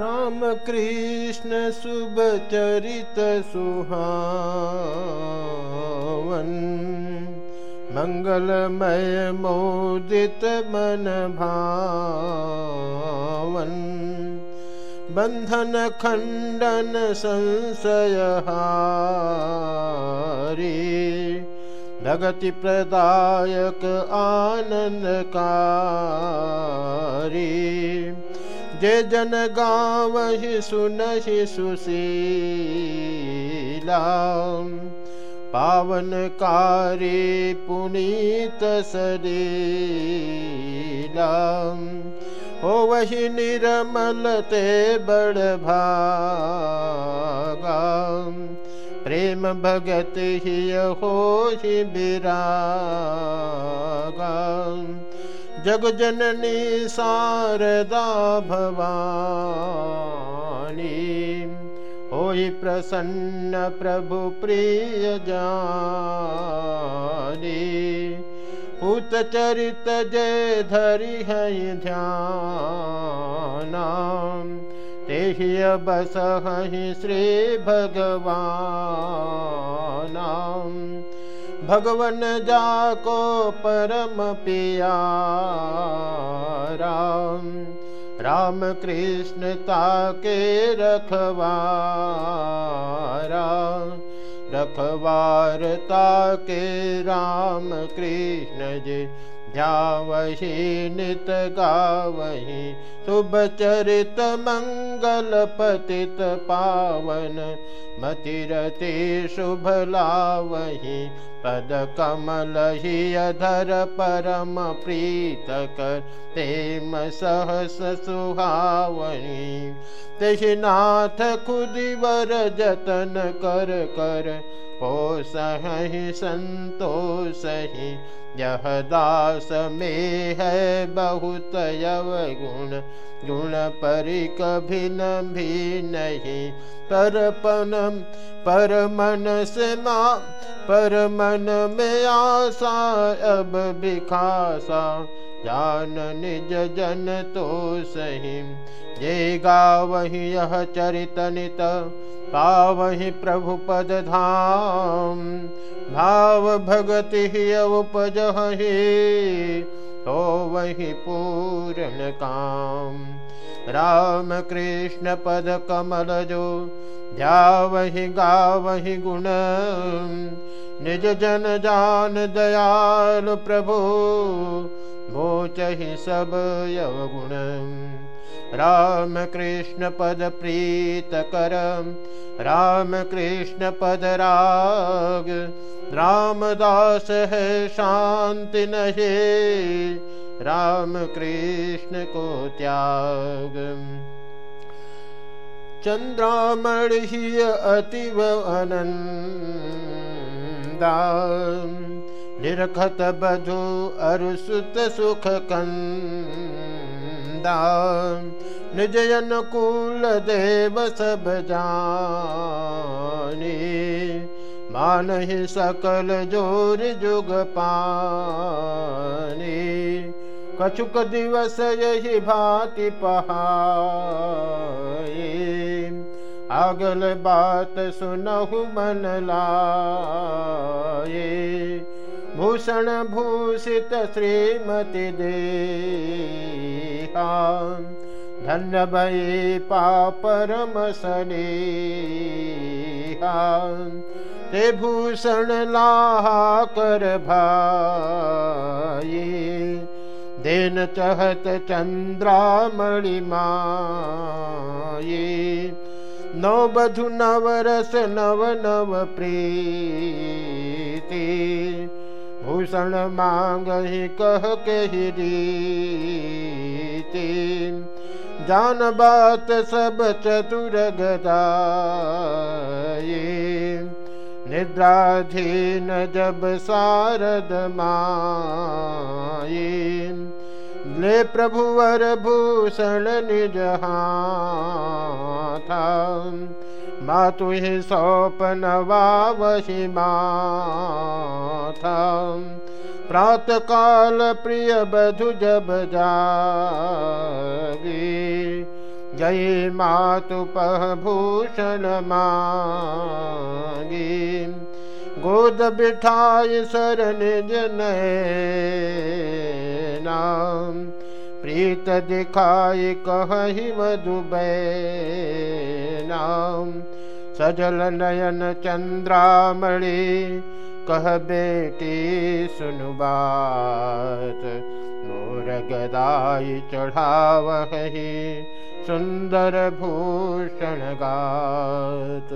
रामकृष्ण शुभचरित सुहावन् मङ्गलमय मोदित मन भावन बन्धन खण्डन संशय भगति प्रदायक आनन्दकारी जे जन गावहि सुनहि सुशीला। पावनकारी पुनीत सलीला। हो वही निर्मल ते बड़ भागा। प्रेम भगत ही हो ही बिरागा। जग जननी शारदा भवानी। होई प्रसन्न प्रभु प्रिय जानी। पूत चरित जय धरि है ध्यान। ते बस हहि श्री भगवान भगवन जाको परम पिया राम राम कृष्ण ताके रखवारा। रखवार ताके राम कृष्ण जी। ध्यावही नित गावही शुभ चरित मंगल पतित पावन मतिरति शुभ लावही पद कमल ही अधर परम प्रीत कर सहस तेनाथ खुदिवर जतन कर कर पोसहि संतोषहि। यह दास में है बहुत गुण गुण परि कभी न भी नहीं पर पन पर मन से माँ पर मन में आशा अब बिखासा जान निज जन तो सही ये गा वही यह चरित नित पावहि प्रभु पद धाम भाव भगति ही उपजहि तो वही पूर्ण काम। राम कृष्ण पद कमल जो, ध्यावहि गावहि गुण। निज जन जान दयाल प्रभु मोचहि सब यवगुण। राम कृष्ण पद प्रीत कर। राम कृष्ण पद राग। रामदास है शांति नहीं। राम कृष्ण को त्याग। चंद्रामण ही अतिव अनंदा निरखत बधु अरुसुत सुख कंदा। निजयन कुल देव सब जानी। मान ही सकल ज़ोर जुग पानी। कछुक दिवस यही भांति पहाए। आगल बात सुनहु मन लाए। भूषण भूषित श्रीमती दे धन्य भये। पापरम सने ते भूषण लाहा कर भाई देन चहत चंद्रामणि माये। नौ नव नव प्रीति भूषण मांग ही कह के ही रीति। जान बात सब चतुर गदाये। निद्राधीन जब सारद माये। ले प्रभुवर भूषण निज था मातु ही सौपन वावशी माथा प्रात काल प्रिय बधु जब जागी। जय मातु भूषण मांगी। गोद बिठाय शरण जन नाम प्रीत दिखाई कही मधुबै नाम सजल नयन चंद्रामणि। कह बेटी बात। मोर गदाई चढ़ावही सुंदर भूषण गात